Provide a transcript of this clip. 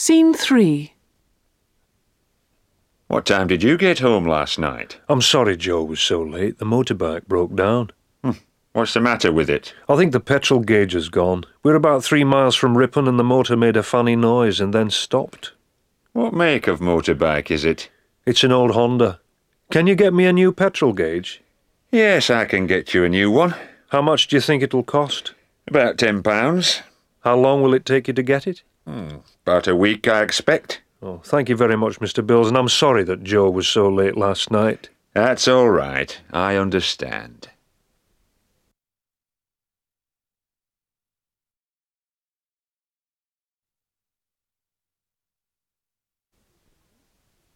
Scene 3. What time did you get home last night? I'm sorry Joe was so late. The motorbike broke down. Hmm. What's the matter with it? I think the petrol gauge has gone. We're about three miles from Ripon and the motor made a funny noise and then stopped. What make of motorbike is it? It's an old Honda. Can you get me a new petrol gauge? Yes, I can get you a new one. How much do you think it'll cost? About ten pounds. How long will it take you to get it? Hmm, about a week, I expect. Oh, thank you very much, Mr. Bills, and I'm sorry that Joe was so late last night. That's all right. I understand.